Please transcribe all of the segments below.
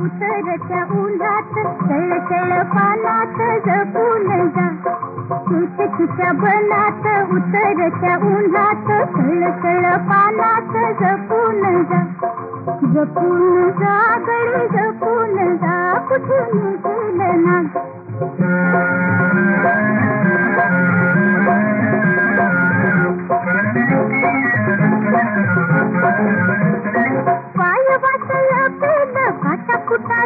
उतरत्या उन्हात तळतळ पानात जपून जा. तूच बनात उतरत्या उन्हात तळतळ पानात जपून जा. जपून जा गडी जपून जा कुठून गेलं ना?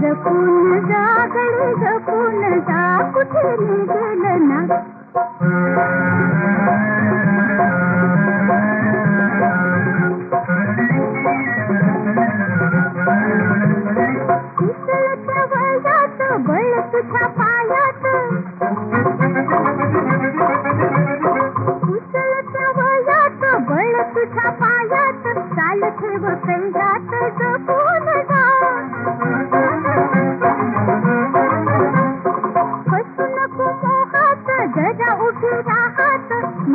जपून जा गडी जपून जा कुठे गेलं ना पितळच्या वयात बळ तुझ्या पायात पितळच्या वयात बळ तुझ्या पायात चाल ठेव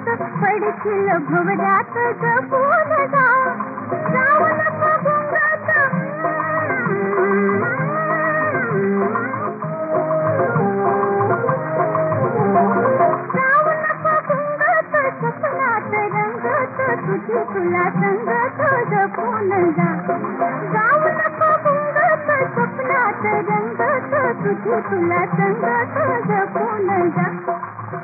थोड्यात पडशील भवऱ्यात जपून जा जाऊ नको गुंगात जाऊ नको रंगत तुझी तुला संगत जपून जा जाऊ नको गुंगात रंगत तुझी तुला संगत जपून जा